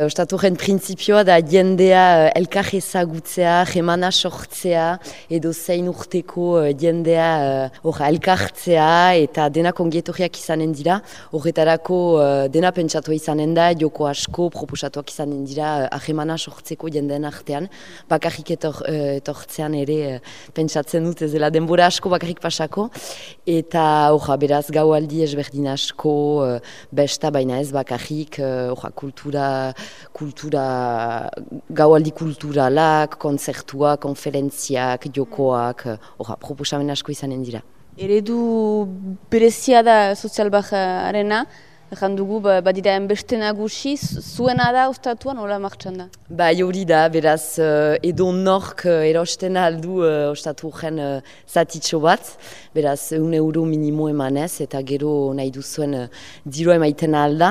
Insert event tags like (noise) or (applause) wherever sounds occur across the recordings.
Ostaturen printzipioa da jendea elkar ezagutzea, jemana sortzea, edo zein urteko jendea uh, elkartzea eta dena kongietorriak izanen dira. Horretarako dena pentsatu izanen da, joko asko proposatuak izanen dira ahemana sortzeko jendeen artean. Bakarrik etor, etortzean ere pentsatzen dut ez dela denbora asko bakarrik pasako. Eta orra, beraz gaualdi ezberdin asko, besta baina ez bakarrik, uh, kultura kultura, gaualdi kulturalak, konzertuak, konferentziak, jokoak, orra, proposamen asko izanen dira. Eredu berezia da sozialbajarena, Egan dugu, ba, badira enbeste nagusi, zuena da ustatuan, hola martxan da? Ba, hori da, beraz, uh, edo nork uh, erosten aldu uh, ostatu gen zatitxo bat, beraz, un euro minimo emanez, eta gero nahi duzuen diru emaiten alda,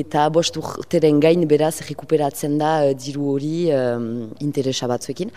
eta bost urteren gain, beraz, rekuperatzen da diru hori um, interesa batzuekin.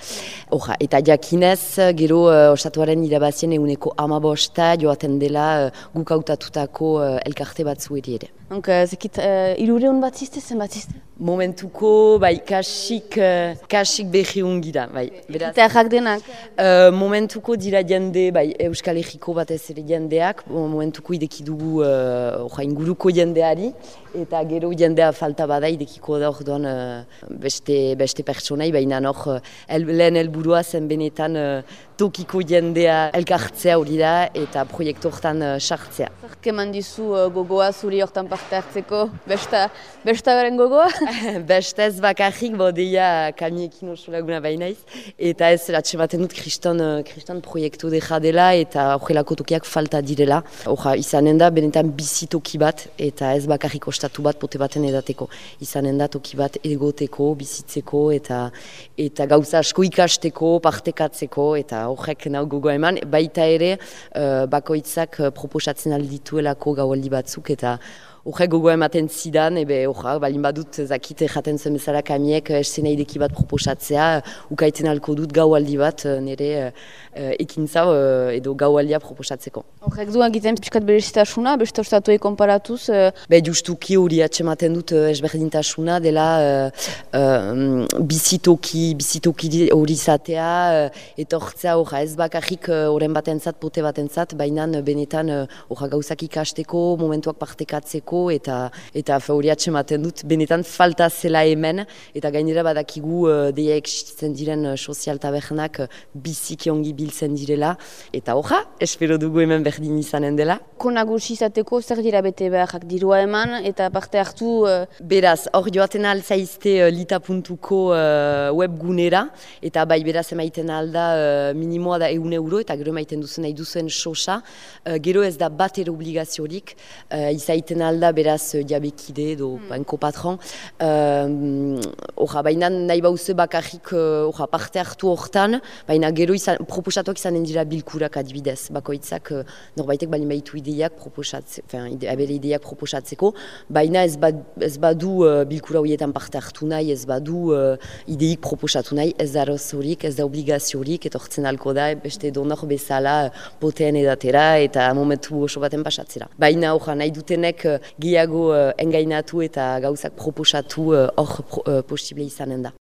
Oja, eta jakinez, gero ostatuaren irabazien eguneko ama bosta, joaten dela gukautatutako elkarte batzu ere. Donc, uh, zekit, uh, irureun bat ziste, zen bat ziste? Momentuko, bai, kasik, uh, kasik behi ungira, bai. Eta errak denak? Uh, momentuko dira jende, bai, Euskal Herriko bat ez ere jendeak, momentuko idekidugu uh, inguruko jendeari, eta gero jendea falta bada idekiko da orduan uh, beste, beste pertsonai, baina hor el, lehen helburua zen benetan uh, tokiko jendea elkartzea hori da eta proiektu horretan sartzea. Uh, Keman dizu gogoa zuri hortan parte hartzeko, besta, besta beren gogoa? (laughs) Bestez bakarrik, bo deia kamiekin oso laguna bainaiz. Eta ez, ratxe baten dut kriston, kriston proiektu deja dela eta horrelako tokiak falta direla. Horra, izanen da, benetan bizitoki bat eta ez bakarrik ostatu bat pote baten edateko. Izanen da toki bat egoteko, bizitzeko eta eta gauza asko ikasteko, partekatzeko eta horrek nahu gogo eman. Baita ere, uh, bakoitzak uh, proposatzen aldituelako gaualdi batzuk eta Horre gogo ematen zidan, ebe horra, balin badut zakite jaten zen bezala kamiek esena ideki bat proposatzea, ukaiten alko dut gaualdi bat nire uh, ekintza edo gaualdia proposatzeko. Horrek du egiten piskat berezitasuna, beste ostatuei konparatuz? Uh... Be justuki hori atxematen dut esberdintasuna dela uh, bizitoki, bizitoki hori zatea, uh, etortzea horra ez bakarrik horren batentzat, pote batentzat, baina benetan horra gauzak ikasteko, momentuak partekatzeko, eta eta fauriatxe maten dut benetan falta zela hemen eta gainera badakigu uh, deia existitzen diren uh, sozial tabernak uh, biziki ongi biltzen direla eta hoja, espero dugu hemen berdin izanen dela. Konagusi izateko zer dira bete beharrak dirua eman eta parte hartu... Uh... Beraz, hor joaten alzaizte uh, lita.ko uh, webgunera eta bai beraz emaiten alda uh, minimoa da egun euro eta gero emaiten duzen nahi duzen sosa. Uh, gero ez da bat ero obligaziorik, uh, izaiten alda da beraz diabekide edo mm. banko patron. Horra, uh, baina nahi bauze bakarrik uh, parte hartu hortan, baina gero izan, proposatuak izanen dira bilkurak adibidez. Bakoitzak uh, norbaitek bali maitu ideiak proposatzeko, ide, abele ideiak proposatzeko, baina ez, bad, ez badu uh, bilkura horietan parte hartu nahi, ez badu uh, ideik proposatu nahi, ez da rozorik, ez da obligaziorik, etortzen alko da, beste donor bezala poteen edatera eta momentu oso baten pasatzera. Baina horra, nahi dutenek gehiago uh, engainatu eta gauzak proposatu hor uh, uh, posible izanen da.